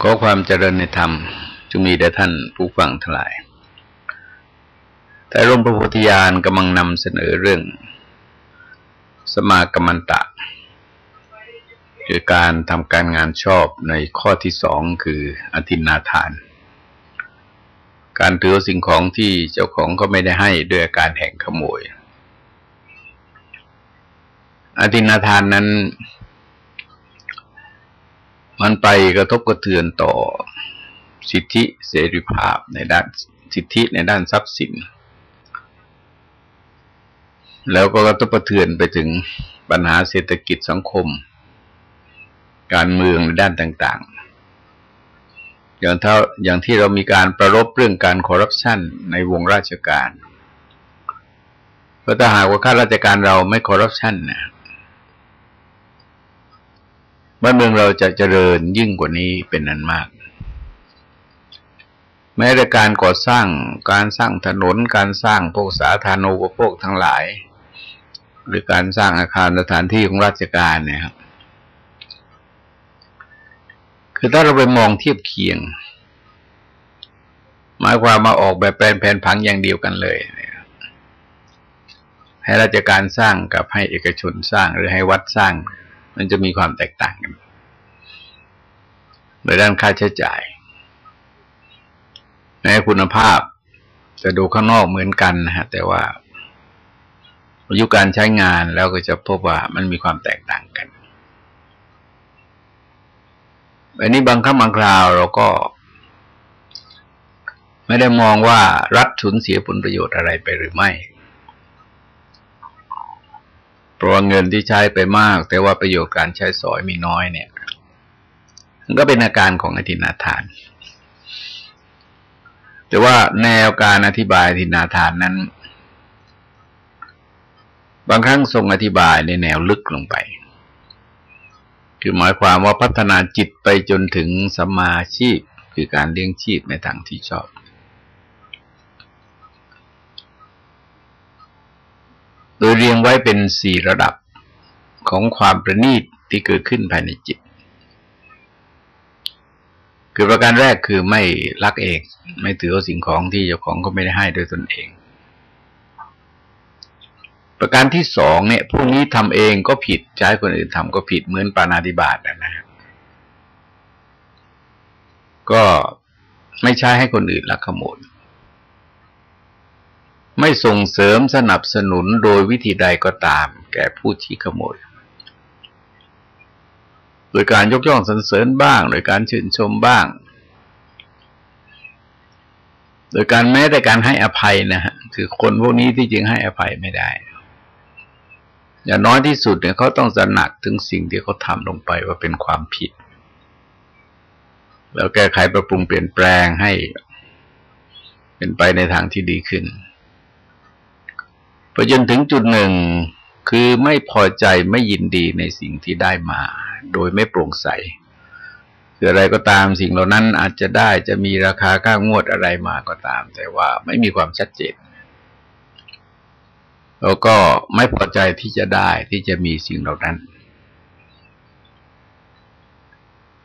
ขอความเจริญในธรรมจะมีแด่ท่านผู้ฟังทั้งหลาย แต่ร่มพระพุทธญาณกำลังนำเสนอเรื่อง สมากรรมันตะ คือการทำการงานชอบในข้อที่สองคืออธินาทาน การถือสิ่งของที่เจ้าของก็ไม่ได้ให้ด้วยอาการแห่งขโมย อธินาทานนั้น มันไปกระทบกระเทือนต่อสิทธิเสรีภาพในด้านสิทธิในด้านทรัพย์สิน แล้วก็กระทบกระเทือนไปถึงปัญหาเศรษฐกิจสังคม การเมืองในด้านต่าง ๆ อย่างเท่าอย่างที่เรามีการประรบเรื่องการคอร์รัปชันในวงราชการเพราะถ้าหากว่าข้าราชการเราไม่คอร์รัปชันนะ บ้านเมืองเราจะเจริญยิ่งกว่านี้เป็นนันมาก แม้แต่การก่อสร้างการสร้างถนนการสร้างพวกสาธารณูปโภคทั้งหลาย หรือการสร้างอาคารสถานที่ของราชการเนี่ยครับคือถ้าเราไปมองเทียบเคียง หมายความมาออกแบบแปลนแผนผังอย่างเดียวกันเลยให้ราชการสร้างกับให้เอกชนสร้างหรือให้วัดสร้าง มันจะมีความแตกต่างกันในด้านค่าใช้จ่ายในคุณภาพจะดูข้างนอกเหมือนกันนะฮะแต่ว่าอายุการใช้งานแล้วก็จะพบว่ามันมีความแตกต่างกันอันนี้บางครั้งบางคราวเราก็ ไม่ได้มองว่ารัฐสูญเสียผลประโยชน์อะไรไปหรือไม่ ราะว่าเงินที่ใช้ไปมาก แต่ว่าประโยชน์การใช้สอยมีน้อยเนี่ยมันก็เป็นอาการของอธินาทาน แต่ว่าแนวการอธิบายอธินาทานนั้น บางครั้งทรงอธิบายในแนวลึกลงไป คือหมายความว่าพัฒนาจิตไปจนถึงสมาชีพ คือการเลี้ยงชีพในทางที่ชอบ โดยเรียงไว้เป็นสี่ระดับของความประณีตที่เกิดขึ้นภายในจิต คือประการแรกคือไม่รักเอง ไม่ถือเอาสิ่งของที่เจ้าของก็ไม่ได้ให้โดยตนเอง ประการที่สองเนี่ยพวกนี้ทำเองก็ผิดใช้คนอื่นทำก็ผิดเหมือนปานาติบาตนะครับก็ไม่ใช้ให้คนอื่นลักขโมย ไม่ส่งเสริมสนับสนุนโดยวิธีใดก็ตาม แก่ผู้ที่ขโมย โดยการยกย่องสรรเสริญบ้าง โดยการชื่นชมบ้าง โดยการแม้แต่การให้อภัยนะฮะคือคนพวกนี้ที่จริงให้อภัยไม่ได้ อย่างน้อยที่สุดเนี่ยเขาต้องสนักถึงสิ่งที่เขาทำลงไปว่าเป็นความผิด แล้วแก้ไขปรับปรุงเปลี่ยนแปลงให้ เป็นไปในทางที่ดีขึ้น พอจนถึงจุดหนึ่งคือไม่พอใจไม่ยินดีในสิ่งที่ได้มา โดยไม่โปร่งใสคืออะไรก็ตามสิ่งเหล่านั้นอาจจะได้จะมีราคาค่างวดอะไรมาก็ตาม แต่ว่าไม่มีความชัดเจนแล้วก็ไม่พอใจที่จะได้ที่จะมีสิ่งเหล่านั้น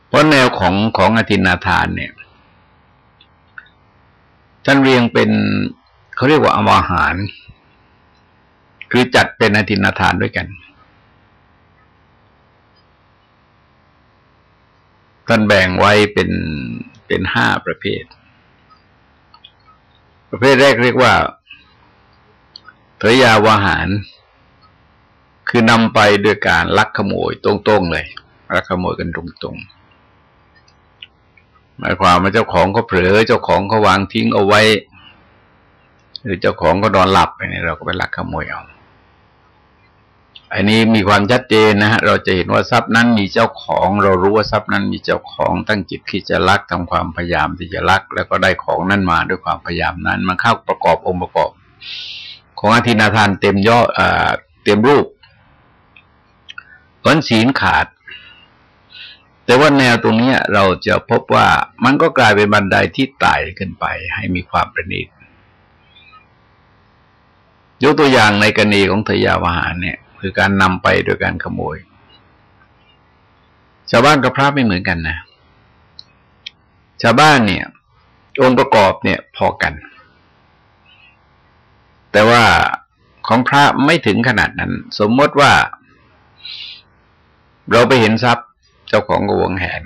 เพราะแนวของของอธินาทานเนี่ยท่านเรียงเป็นเขาเรียกว่าอมหาร คือจัดเป็นอธินาทานด้วยกัน ท่านแบ่งไว้เป็นเป็นห้าประเภท ประเภทแรกเรียกว่าเทยาวาหาร คือนำไปด้วยการลักขโมยตรงๆเลยลักขโมยกันตรงๆ หมายความว่าเจ้าของเขาเผลอ เจ้าของเขาวางทิ้งเอาไว้ หรือเจ้าของก็นอนหลับไปเนี่ยเราก็ไปลักขโมยเอา อันนี้มีความชัดเจนนะฮะเราจะเห็นว่าทรัพย์นั้นมีเจ้าของ เรารู้ว่าทรัพย์นั้นมีเจ้าของตั้งจิตคิดจะลักทำความพยายามที่จะลัก แล้วก็ได้ของนั้นมาด้วยความพยายามนั้น มันเข้าประกอบองค์ประกอบ ของอธินาทานเต็มย่อเต็มรูปผลศีลขาด แต่ว่าแนวตรงนี้เราจะพบว่ามันก็กลายเป็นบันไดที่ไต่ขึ้นไป ให้มีความประณีตยกตัวอย่างในกรณีของทยาวหารเนี่ย คือการนำไปโดยการขโมย ชาวบ้านกับพระไม่เหมือนกันนะ ชาวบ้านเนี่ย องค์ประกอบเนี่ยพอกัน แต่ว่าของพระไม่ถึงขนาดนั้น สมมติว่า เราไปเห็นทรัพย์เจ้าของกวงแหน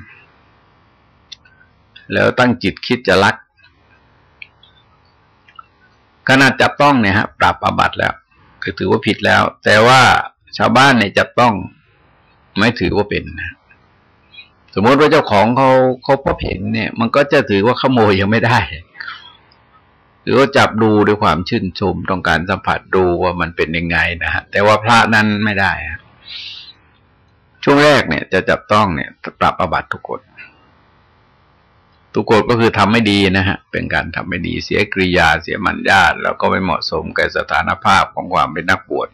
แล้วตั้งจิตคิดจะลักขนาดจับต้องเนี่ยฮะ ปรับอาบัติแล้ว คือถือว่าผิดแล้ว แต่ว่าชาวบ้านเนี่ยจับต้องไม่ถือว่าเป็นนะสมมติว่าเจ้าของเขาเขาพบเห็นเนี่ย มันก็จะถือว่าขโมยยังไม่ได้ หรือว่าจับดูด้วยความชื่นชมต้องการสัมผัสดูว่ามันเป็นยังไงนะฮะแต่ว่าพระนั้นไม่ได้ช่วงแรกเนี่ย จะจับต้องเนี่ยปรับอาบัตทุกคน ทุกกฎก็คือทำไม่ดีนะฮะ เป็นการทำไม่ดีเสียกริยาเสียมัญญาตแล้วก็ไม่เหมาะสมกับสถานภาพของความเป็นนักบวช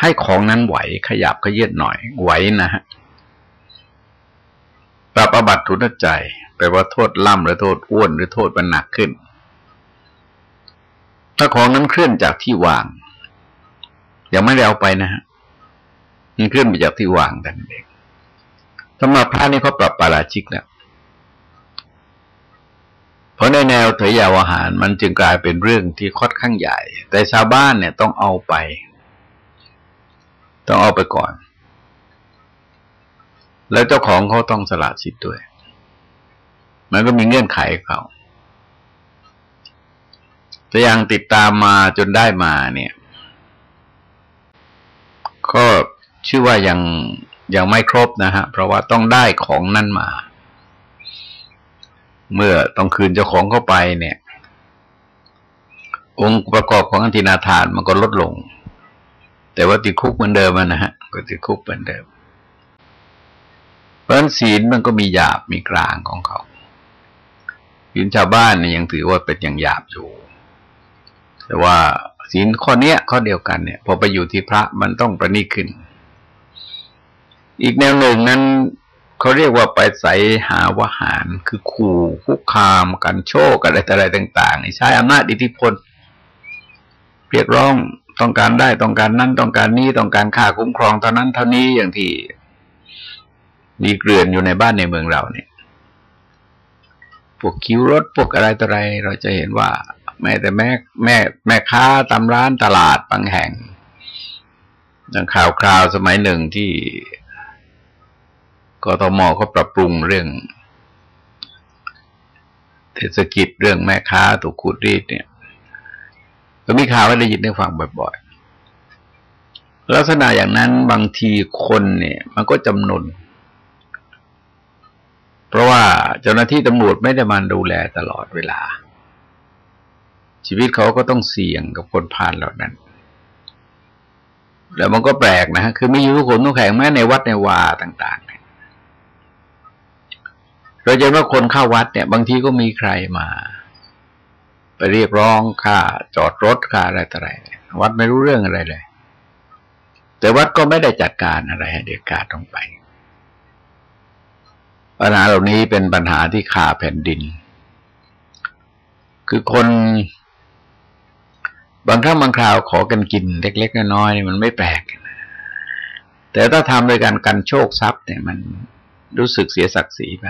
ให้ของนั้นไหวขยับขยื่นหน่อยไหวนะฮะปรับอบัตทุนใจแปลว่าโทษล่ำหรือโทษอ้วนหรือโทษมันหนักขึ้น ถ้าของนั้นเคลื่อนจากที่วางยังไม่ได้เอาไปนะฮะมันเคลื่อนไปจากที่วางแต่เอง สำหรับพระนี่เขาปรับปาราชิกแล้วเพราะในแนวเถยาวหารมันจึงกลายเป็นเรื่องที่ค่อนข้างใหญ่ แต่ชาวบ้านเนี่ยต้องเอาไป ต้องเอาไปก่อน แล้วเจ้าของเขาต้องสละสิทธิ์ด้วย มันก็มีเงื่อนไขเขาแต่ยังติดตามมาจนได้มาเนี่ย ก็ชื่อว่ายัง ยังไม่ครบนะฮะ เพราะว่าต้องได้ของนั่นมา เมื่อต้องคืนเจ้าของเข้าไปเนี่ย องค์ประกอบของอันตินาทานมันก็ลดลง แต่ว่าติดคุกเหมือนเดิมนะฮะ ก็ติดคุกเหมือนเดิม เพราะฉะนั้นศีลมันก็มีหยาบมีกลางของเขาศีลชาวบ้านเนี่ยยังถือว่าเป็นอย่างหยาบอยู่ แต่ว่าศีลข้อเนี้ยข้อเดียวกันเนี่ย พอไปอยู่ที่พระมันต้องประนีขึ้น อีกแนวหนึ่งนั้นเขาเรียกว่าไปใส่หาวหารคือขู่คุกคามกันโชคอะไรอะไรต่างๆใช้อำนาจอิทธิพล เรียกร้องต้องการได้ต้องการนั้นต้องการนี้ต้องการค่าคุ้มครองเท่านั้นเท่านี้อย่างที่มีเกลื่อนอยู่ในบ้านในเมืองเราเนี่ยพวกคิวรถพวกอะไรต่ออะไร เราจะเห็นว่า แม้แต่แม่แม่แม่ค้าตามร้านตลาดบางแห่งอย่งข่าวคราวสมัยหนึ่งที่ กทมเขาปรับปรุงเรื่องเทศกิจเรื่องแม่ค้าถูกขูดรีดเนี่ยก็มีข่าวให้ได้ยินได้ฟังบ่อยๆ ลักษณะอย่างนั้นบางทีคนเนี่ย มันก็จำนวนเพราะว่าเจ้าหน้าที่ตำรวจไม่ได้มาดูแลตลอดเวลา ชีวิตเขาก็ต้องเสี่ยงกับคนผ่านเหล่านั้น แล้วมันก็แปลกนะฮะคือมีอยู่ทุกคนทุกแข่งแม้ในวัดในวาต่าง ๆ เราจะว่าคนเข้าวัดเนี่ย บางทีก็มีใครมา ไปเรียกร้องค่าจอดรถค่าอะไรต่ออะไรวัดไม่รู้เรื่องอะไรเลย แต่วัดก็ไม่ได้จัดการอะไรให้เด็กกาดต้องไป ปัญหาเหล่านี้เป็นปัญหาที่ขาแผ่นดิน คือคนบางครั้งบางคราวขอกันกินเล็กๆน้อยๆมันไม่แปลก แต่ถ้าทำโดยการกันโชคทรัพย์เนี่ยมันรู้สึกเสียศักดิ์ศรีไป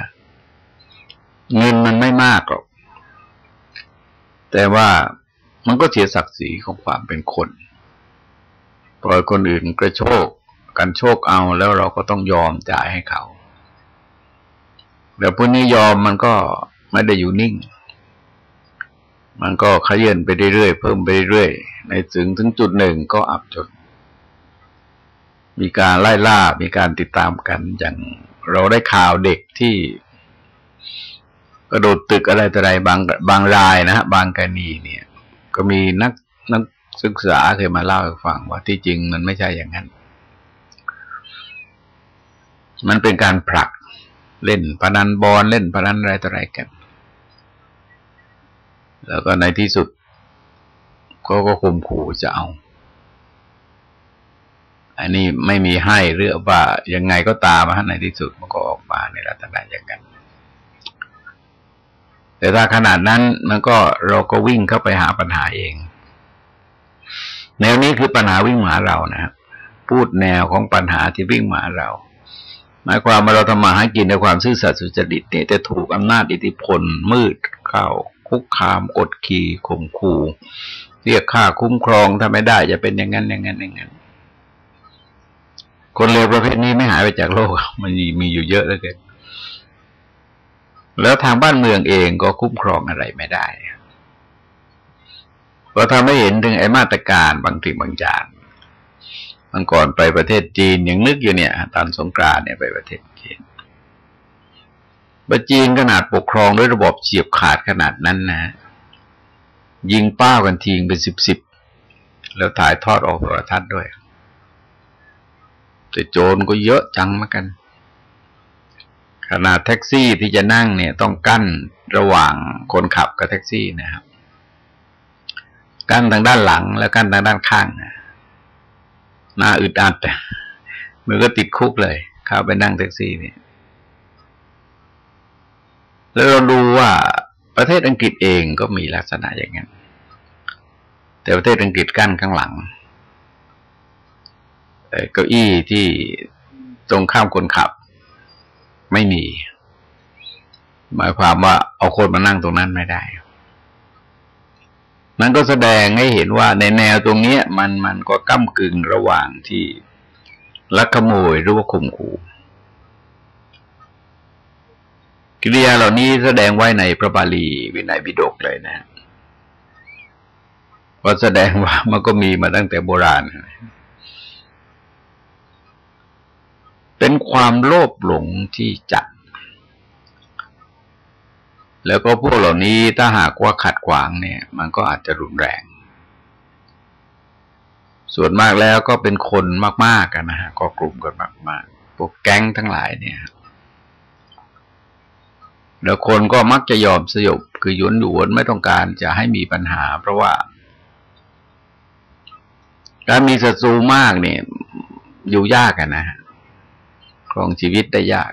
เงินมันไม่มากหรอก แต่ว่ามันก็เสียศักดิ์ศรีของความเป็นคน ปล่อยคนอื่นกระโชกกันโชคเอาแล้วเราก็ต้องยอมจ่ายให้เขา แต่พวกนี้ยอมมันก็ไม่ได้อยู่นิ่ง มันก็ขยันไปเรื่อยๆเพิ่มไปเรื่อยในถึงถึงจุดหนึ่งก็อับจน มีการไล่ล่ามีการติดตามกันอย่างเราได้ข่าวเด็กที่ กระโดดตึกอะไรต่ออะไรบางบางรายนะฮะบางกรณีเนี่ย ก็มีนักนักศึกษาเคยมาเล่าให้ฟังว่าที่จริงมันไม่ใช่อย่างนั้น มันเป็นการผลักเล่นพนันบอลเล่นพนันอะไรต่ออะไรกัน แล้วก็ในที่สุดก็ก็คุมขู่จะเอา อันนี้ไม่มีให้เรื่องว่ายังไงก็ตามมาในที่สุดมันก็ออกมาในลักษณะอย่างนั้น แต่ถ้าขนาดนั้นมันก็เราก็วิ่งเข้าไปหาปัญหาเอง แนวนี้คือปัญหาวิ่งมาเรานะพูดแนวของปัญหาที่วิ่งมาเราหมายความว่าเราทำมาหากินในความซื่อสัตย์สุจริตเนี่ยแต่ถูกอำนาจอิทธิพล มืดเข้าคุกคามกดขี่ข่มขู่เรียกค่าคุ้มครองถ้าไม่ได้จะเป็นอย่างนั้นอย่างนั้นอย่างนั้น คนเลวประเภทนี้ไม่หายไปจากโลก มันมีมีอยู่เยอะแล้วเกิน แล้วทางบ้านเมืองเองก็คุ้มครองอะไรไม่ได้เราทำให้เห็นถึงไอ้มาตรการบางทีบางอย่างมันก่อนไปประเทศจีนยังนึกอยู่เนี่ย ตอนสงกรานเนี่ยไปประเทศจีนประจีนขนาดปกครองด้วยระบบเฉียบขาดขนาดนั้นนะ ยิงป้ากันทีงเป็นสิบสิบแล้วถ่ายทอดออกโทรทัศน์ด้วยแต่โจรก็เยอะจังเหมือนกัน ขนาดแท็กซี่ที่จะนั่งเนี่ยต้องกั้นระหว่างคนขับกับแท็กซี่นะครับ กั้นทางด้านหลังแล้วกั้นทางด้านข้างนะน่าอึดอัดมือก็ติดคุกเลยเข้าไปนั่งแท็กซี่เนี่ยแล้วเราดูว่าประเทศอังกฤษเองก็มีลักษณะอย่างนั้น แต่ประเทศอังกฤษกั้นข้างหลังเก้าอี้ที่ตรงข้ามคนขับ ไม่มี หมายความว่าเอาคนมานั่งตรงนั้นไม่ได้มันก็แสดงให้เห็นว่าในแนวตรงนี้มันมันก็ก้ากึ่งระหว่างที่ลักขโมยหรือว่าข่มขู่กิริยาเหล่านี้แสดงไว้ในพระบาลีวินัยบิดกเลยนะเพราแสดงว่ามันก็มีมาตั้งแต่โบราณ เป็นความโลภหลงที่จัด แล้วก็พวกเหล่านี้ถ้าหากว่าขัดขวางเนี่ย มันก็อาจจะรุนแรง ส่วนมากแล้วก็เป็นคนมากๆกันนะฮะก็กลุ่มกันมากๆพวกแก๊งทั้งหลายเนี่ยแล้วคนก็มักจะยอมสยบคือหยุนหยวนไม่ต้องการจะให้มีปัญหา เพราะว่าการมีศัตรูมากเนี่ย อยู่ยากกันนะ รองชีวิตได้ยาก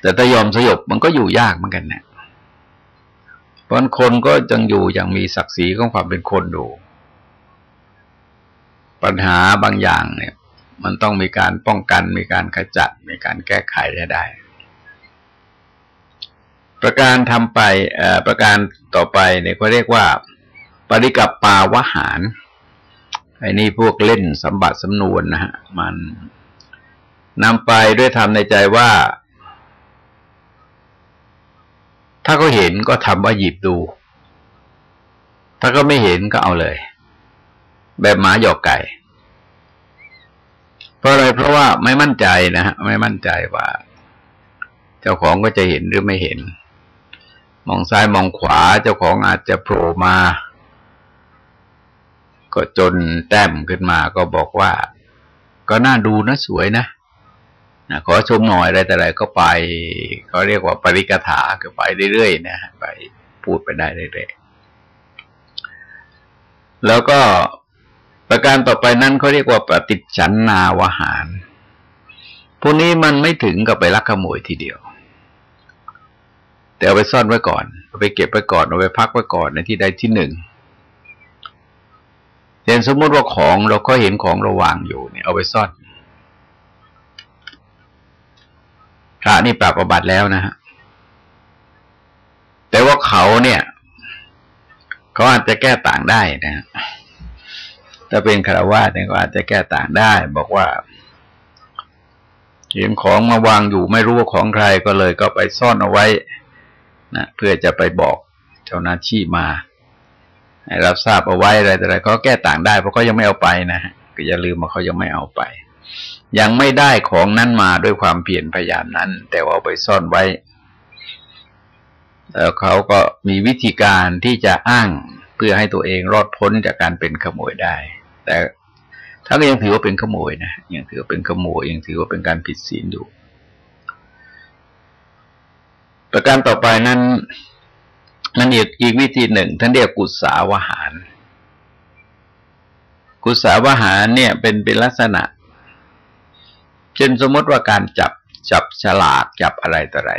แต่ถ้ายอมสยบมันก็อยู่ยากเหมือนกันเนี่ยเพราะคนก็ยังอยู่อย่างมีศักดิ์ศรีของความเป็นคนดู ปัญหาบางอย่างเนี่ย มันต้องมีการป้องกัน มีการขจัด มีการแก้ไขได้ได้ประการทำไปประการต่อไปเนี่ยเขาเรียกว่า ปริกับปาวหารไอ้นี่พวกเล่นสัมบัติสำนวนนะฮะมัน นำไปด้วยทำในใจว่า ถ้าเขาเห็นก็ทำว่าหยิบดู ถ้าก็ไม่เห็นก็เอาเลย แบบหมาหยอกไก่ เพราะอะไรเพราะว่าไม่มั่นใจนะฮะไม่มั่นใจว่า เจ้าของก็จะเห็นหรือไม่เห็น มองซ้ายมองขวาเจ้าของอาจจะโผล่มา ก็จนแต้มขึ้นมาก็บอกว่าก็น่าดูนะสวยนะ นะขอชมหน่อยอะไรแต่ไรก็ไปเขาเรียกว่าปริกถาคือไปเรื่อยๆนะไปพูดไปได้เรื่อยๆแล้วก็ประการต่อไปนั้นเขาเรียกว่าปฏิจันนาวหารพวกนี้มันไม่ถึงกับไปลักขโมยทีเดียว แต่เอาไปซ่อนไว้ก่อนเอาไปเก็บไว้ก่อนเอาไปพักไว้ก่อนในที่ใดที่หนึ่งเช่นสมมติว่าของเราก็เห็นของเราวางอยู่เนี่ยเอาไปซ่อน พระนี่ปรับอบัติแล้วนะฮะแต่ว่าเขาเนี่ยเขาอาจจะแก้ต่างได้นะถ้าเป็นคารวะเนี่ยก็อาจจะแก้ต่างได้ บอกว่าเห็นของมาวางอยู่ไม่รู้ว่าของใครก็เลยก็ไปซ่อนเอาไว้นะเพื่อจะไปบอกเจ้าหน้าที่มา ให้รับทราบเอาไว้อะไรแต่อะไรก็แก้ต่างได้เพราะเขายังไม่เอาไปนะฮะก็อย่าลืมว่าเขายังไม่เอาไป ยังไม่ได้ของนั้นมาด้วยความเพียรพยายามนั้น แต่ว่าไปซ่อนไว้แล้วเขาก็มีวิธีการที่จะอ้างเพื่อให้ตัวเองรอดพ้นจากการเป็นขโมยได้ แต่ถ้าก็ยังถือว่าเป็นขโมยนะยังถือว่าเป็นขโมยยังถือว่าเป็นการผิดศีลอยู่ประการต่อไปนั้นมันอีกอีกวิธีหนึ่งท่านเรียกกุศาวหาร กุศาวหารเนี่ยเป็นเป็นลักษณะ เช่นสมมติว่าการจับจับฉลากจับอะไรต่ออะไร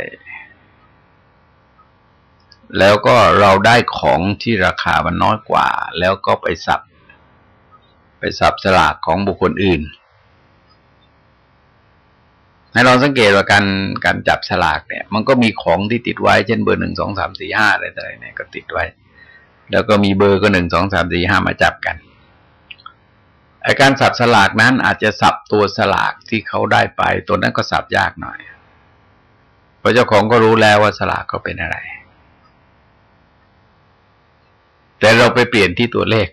แล้วก็เราได้ของที่ราคามันน้อยกว่า แล้วก็ไปสับ ไปสับฉลากของบุคคลอื่น ให้เราสังเกตว่าการการจับฉลากเนี่ย มันก็มีของที่ติดไว้ เช่นเบอร์หนึ่งสองสามสี่ห้าอะไรต่ออะไรเนี่ยก็ติดไว้ แล้วก็มีเบอร์ก็หนึ่งสองสามสี่ห้ามาจับกัน อาการสับสลากนั้นอาจจะสับตัวสลากที่เขาได้ไป ตัวนั้นก็สับยากหน่อย เพราะเจ้าของก็รู้แล้วว่าสลากเขาเป็นอะไร แต่เราไปเปลี่ยนที่ตัวเลข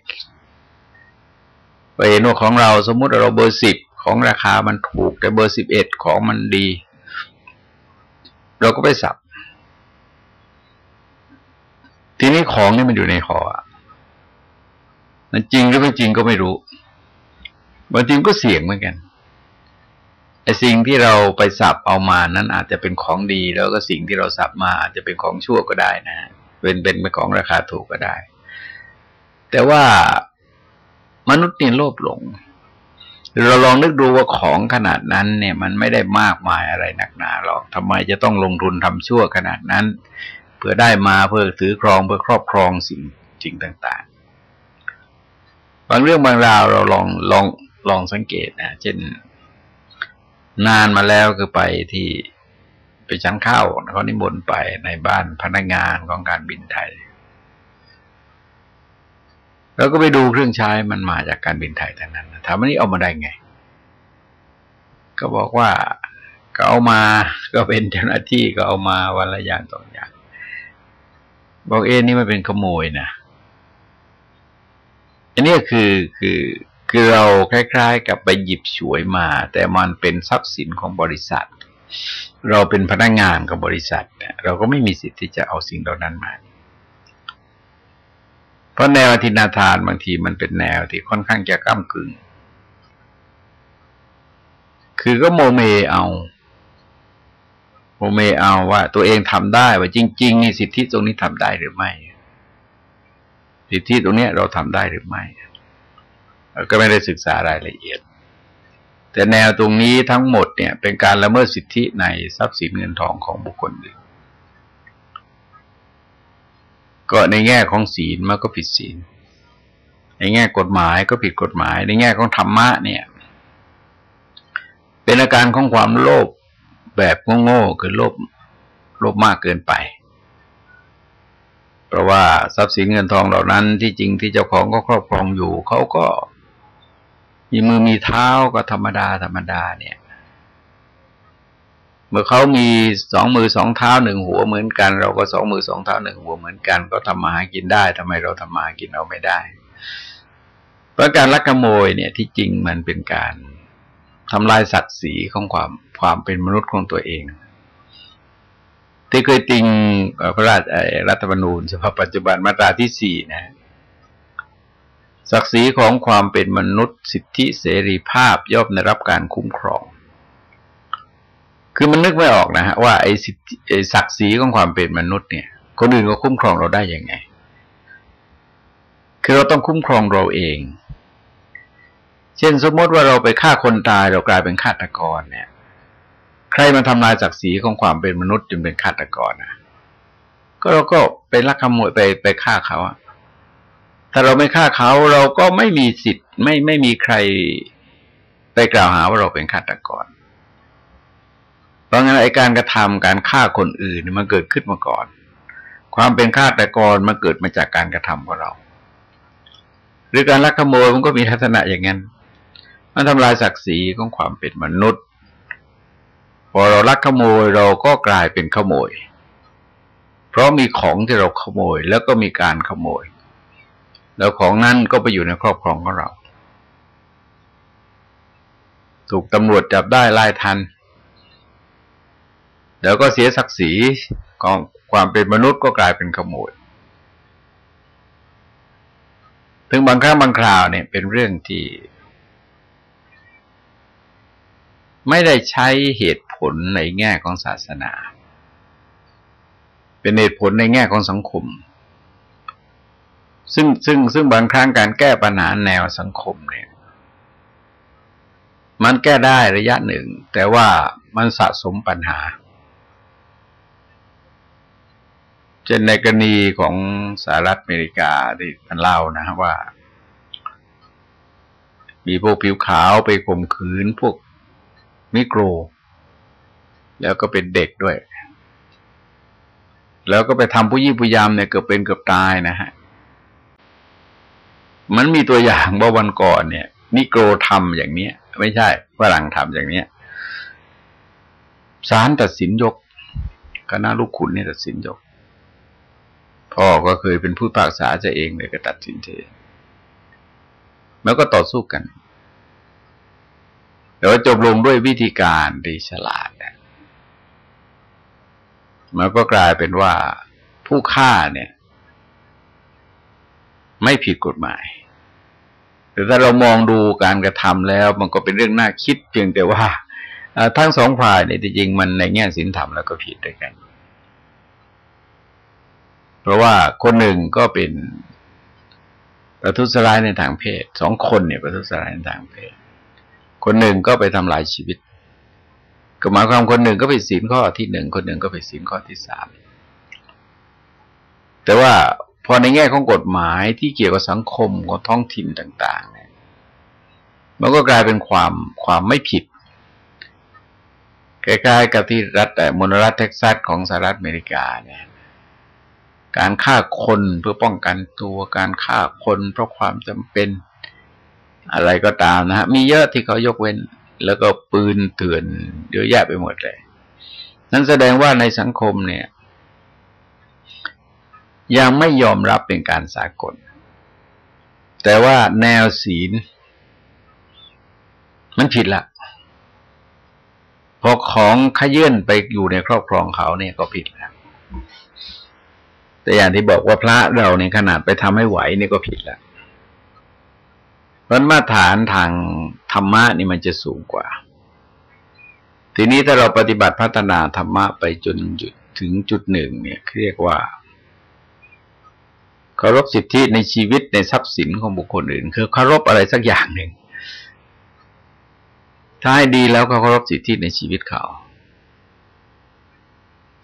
ไปเห็นว่าของเราสมมุติเราเบอร์สิบของราคามันถูก แต่เบอร์สิบเอ็ดของมันดี เราก็ไปสับ ทีนี้ของนี่มันอยู่ในคอมันจริงหรือไม่จริงก็ไม่รู้ บางทีก็เสี่ยงเหมือนกันไอ้สิ่งที่เราไปสับเอามานั้นอาจจะเป็นของดี แล้วก็สิ่งที่เราสับมาอาจจะเป็นของชั่วก็ได้นะเป็นเป็นเป็นของราคาถูกก็ได้ แต่ว่ามนุษย์นี่โลภหลง เราลองนึกดูว่าของขนาดนั้น เนี่ย มันไม่ได้มากมายอะไรหนักหนาหรอกทำไมจะต้องลงทุนทำชั่วขนาดนั้น เพื่อได้มาเพื่อถือครองเพื่อครอบครองสิ่งจริงต่าง ๆ บางเรื่องบางราวเราลองลอง ลองสังเกตนะเช่น นานมาแล้วคือไปที่ไปชั้นข้าวเขานิมนต์ไปในบ้านพนักงานของการบินไทย แล้วก็ไปดูเครื่องใช้มันมาจากการบินไทยทั้งนั้นถามว่านี่เอามาได้ไง ก็บอกว่าก็เอามาก็เป็นเจ้าหน้าที่ก็เอามาวันละอย่างต่ออย่าง บอกเอ็นี่มันเป็นขโมยนะอันนี้คือคือ คือเราคล้ายๆ กับไปหยิบฉวยมา แต่มันเป็นทรัพย์สินของบริษัท เราเป็นพนักงงานกับบริษัทเนี่ยเราก็ไม่มีสิทธิ์ที่จะเอาสิ่งเหล่านั้นมา เพราะแนวอธินาทานบางทีมันเป็นแนวที่ค่อนข้างจะก้ากึ่ง คือก็โมเมเอาโมเมเอาว่า ตัวเองทำได้ว่าจริงๆนี่สิทธิตรงนี้ทำได้หรือไม่ สิทธิตรงนี้เราทำได้หรือไม่ ก็ไม่ได้ศึกษารายละเอียด แต่แนวตรงนี้ทั้งหมดเนี่ย เป็นการละเมิดสิทธิในทรัพย์สินเงินทองของบุคคลอื่นก็ในแง่ของศีลมันก็ผิดศีล ในแง่กฎหมายก็ผิดกฎหมาย ในแง่ของธรรมะเนี่ย เป็นอาการของความโลภแบบโง่ๆคือโลภโลภมากเกินไป เพราะว่าทรัพย์สินเงินทองเหล่านั้นที่จริงที่เจ้าของก็ครอบครองอยู่เขาก็ มีมือมีเท้าก็ธรรมดาธรรมดาเนี่ย เมื่อเขามีสองมือสองเท้าหนึ่งหัวเหมือนกัน เราก็สองมือสองเท้าหนึ่งหัวเหมือนกัน ก็ทำมาหากินได้ทำไมเราทำมาหากินเอาไม่ได้ เพราะการลักขโมยเนี่ยที่จริงมันเป็นการทำลายศักดิ์ศรีของความความเป็นมนุษย์ของตัวเอง ที่เคยติงพระราชรัฐธรรมนูญฉบับปัจจุบันมาตราที่สี่นะ ศักดิ์ศรีของความเป็นมนุษย์สิทธิเสรีภาพย่อมได้รับการคุ้มครอง คือมันนึกไม่ออกนะฮะว่าไอ้สิทธิศักดิ์ศรีของความเป็นมนุษย์เนี่ย คนอื่นก็คุ้มครองเราได้ยังไง คือเราต้องคุ้มครองเราเอง เช่นสมมติว่าเราไปฆ่าคนตายเรากลายเป็นฆาตกรเนี่ย ใครมาทำลายศักดิ์ศรีของความเป็นมนุษย์จนเป็นฆาตกรนะก็เราก็ไปลักขโมยไปไปฆ่าเขาอะ ถ้าเราไม่ฆ่าเขาเราก็ไม่มีสิทธิ์ไม่ไม่มีใครไปกล่าวหาว่าเราเป็นฆาตกร เพราะงั้นไอ้การกระทำการฆ่าคนอื่นมันเกิดขึ้นมาก่อน ความเป็นฆาตกรมันเกิดมาจากการกระทำของเรา หรือการลักขโมยมันก็มีทัศนะอย่างนั้น มันทำลายศักดิ์ศรีของความเป็นมนุษย์ พอเราลักขโมยเราก็กลายเป็นขโมย เพราะมีของที่เราขโมยแล้วก็มีการขโมย แล้วของนั้นก็ไปอยู่ในครอบครองของเรา ถูกตำรวจจับได้ไล่ทัน แล้วก็เสียศักดิ์ศรีของความเป็นมนุษย์ก็กลายเป็นขโมย ถึงบางครั้งบางคราวเนี่ยเป็นเรื่องที่ ไม่ได้ใช้เหตุผลในแง่ของศาสนา เป็นเหตุผลในแง่ของสังคม ซึ่งซึ่งซึ่งบางครั้งการแก้ปัญหาแนวสังคมเนี่ย มันแก้ได้ระยะหนึ่ง แต่ว่ามันสะสมปัญหาเช่นในกรณีของสหรัฐอเมริกาที่มันเล่านะว่า มีพวกผิวขาวไปข่มขืนพวกมิโกร แล้วก็เป็นเด็กด้วย แล้วก็ไปทำผู้ยี่ผู้ยามเนี่ยเกือบเป็นเกือบตายนะฮะ มันมีตัวอย่างว่าวันก่อนเนี่ย นิโกรทำอย่างเนี้ย ไม่ใช่ฝรั่งทำอย่างเนี้ยศาลตัดสินยกคณะลูกขุนเนี่ยตัดสินยก พ่อก็เคยเป็นผู้ปากษาจะเองเลยก็ตัดสินเอแล้วก็ต่อสู้กันแต่ว่าจบลงด้วยวิธีการดีฉลาดเนี่ยมันก็กลายเป็นว่าผู้ฆ่าเนี่ย ไม่ผิดกฎหมาย แต่ถ้าเรามองดูการกระทำแล้วมันก็เป็นเรื่องน่าคิดเพียงแต่ว่าทั้งสองฝ่ายเนี่ยจริงๆมันในแง่ศีลธรรมแล้วก็ผิดด้วยกัน เพราะว่าคนหนึ่งก็เป็นประทุษร้ายในทางเพศสองคนเนี่ยประทุษร้ายในทางเพศ คนหนึ่งก็ไปทำลายชีวิตก็หมายความคนหนึ่งก็ไปศีลข้อที่หนึ่งคนหนึ่งก็ไปศีลข้อที่สามแต่ว่า พอในแง่ของกฎหมายที่เกี่ยวกับสังคมของท้องถิ่นต่างๆเนี่ยมันก็กลายเป็นความความไม่ผิดคล้ๆกับที่รัฐมณรัฐเท็กซัสของสหรัฐอเมริกาเนี่ยการฆ่าคนเพื่อป้องกันตัวการฆ่าคนเพราะความจำเป็นอะไรก็ตามนะฮะมีเยอะที่เขายกเว้น แล้วก็ปืนเถื่อนเยอะแยะไปหมดเลย นั่นแสดงว่าในสังคมเนี่ย ยังไม่ยอมรับเป็นการสากล แต่ว่าแนวศีล มันผิดละพอของขยื่นไปอยู่ในครอบครองเขาเนี่ยก็ผิดแล้วแต่อย่างที่บอกว่าพระเราในขนาดไปทำให้ไหวนี่ก็ผิดแล้วเพราะมาตรฐานทางธรรมะนี่มันจะสูงกว่า ทีนี้ถ้าเราปฏิบัติพัฒนาธรรมะไปจนจุดถึงจุดหนึ่งเนี่ยเรียกว่า เคารพสิทธิในชีวิตในทรัพย์สินของบุคคลอื่น คือเคารพอะไรสักอย่างหนึ่ง ถ้าให้ดีแล้วก็เคารพสิทธิในชีวิตเขา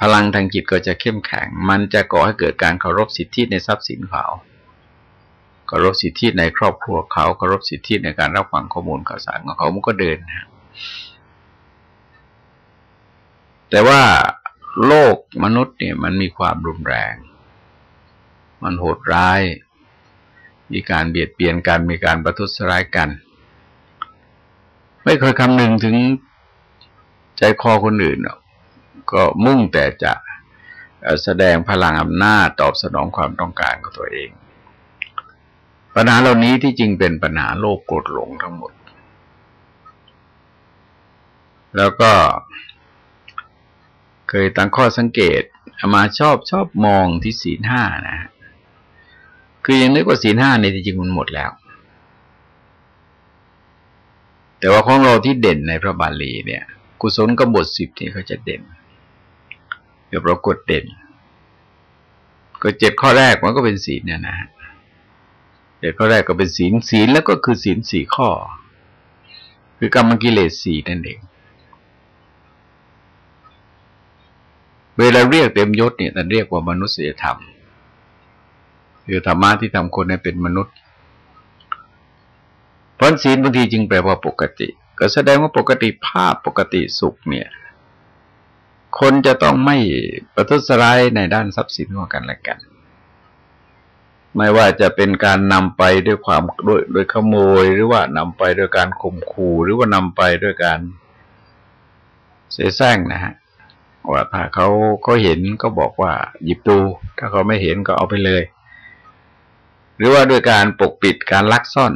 พลังทางจิตก็จะเข้มแข็ง มันจะก่อให้เกิดการเคารพสิทธิในทรัพย์สินเขาเคารพสิทธิในครอบครัวเขาเคารพสิทธิในการรับฟังข้อมูลข่าวสารของเขามันก็เดินนะแต่ว่าโลกมนุษย์เนี่ยมันมีความรุนแรง มันโหดร้าย มีการเบียดเบียนกัน มีการประทุษร้ายกัน ไม่เคยคำนึงถึงใจคอคนอื่นกก็มุ่งแต่จะแสดงพลังอำนาจตอบสนองความต้องการของตัวเอง ปัญหาเหล่านี้ที่จริงเป็นปัญหาโลกกดหลงทั้งหมด แล้วก็เคยตั้งข้อสังเกตมาชอบชอบมองที่ศีลห้านะ คือยังนึกว่าศีลห้าในที่จริงมันหมดแล้ว แต่ว่าของเราที่เด่นในพระบาลีเนี่ย กุศลกบฏสิบนี่เขาจะเด่นเดี๋ยวปรากฏเด่น ก็เจ็ดข้อแรกมันก็เป็นศีลเนี่ยนะเจ็ดข้อแรกก็เป็นศีลศีลแล้วก็คือศีลสี่ข้อ คือกรรมกิเลสสี่นั่นเองเวลาเรียกเต็มยศเนี่ยท่านเรียกว่ามนุษยธรรม คือธรรมะที่ทำคนให้เป็นมนุษย์เพราะศีลบางทีจึงแปลว่าปกติ ก็แสดงว่าปกติภาพปกติสุขเนี่ย คนจะต้องไม่ประทุษร้ายในด้านทรัพย์สินของกันและกัน ไม่ว่าจะเป็นการนำไปด้วยความด้วยโดยขโมย หรือว่านำไปโดยการข่มขู่หรือว่านำไปด้วยการเสียแซงนะฮะว่าถ้าเขาเขาเห็นก็บอกว่าหยิบดู ถ้าเขาไม่เห็นก็เอาไปเลย หรือว่าด้วยการปกปิดการลักซ่อน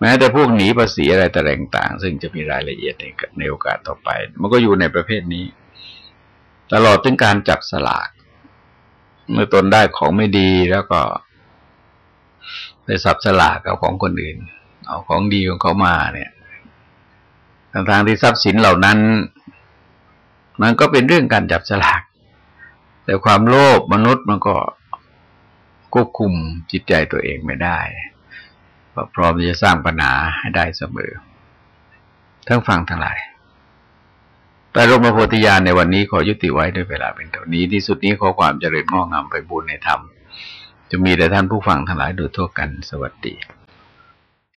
แม้แต่พวกหนีภาษีอะไรแต่แรงต่าง ซึ่งจะมีรายละเอียดในในโอกาสต่อไป มันก็อยู่ในประเภทนี้ ตลอดถึงการจับสลาก เมื่อตนได้ของไม่ดีแล้วก็ไปสับสลากกับของคนอื่น เอาของดีของเขามาเนี่ยทางที่ทรัพย์สินเหล่านั้น มันก็เป็นเรื่องการจับสลาก แต่ความโลภมนุษย์มันก็ ควบคุมจิตใจตัวเองไม่ได้พร้อมที่จะสร้างปัญหาให้ได้เสมอ ทั้งฟังทั้งหลายแต่รมโพธิญาณในวันนี้ขอยุติไว้ด้วยเวลาเป็นเท่านี้ ที่สุดนี้ขอความเจริญงอกงามไปบุญในธรรม จะมีแต่ท่านผู้ฟังทั้งหลายโดยทั่วกันสวัสดี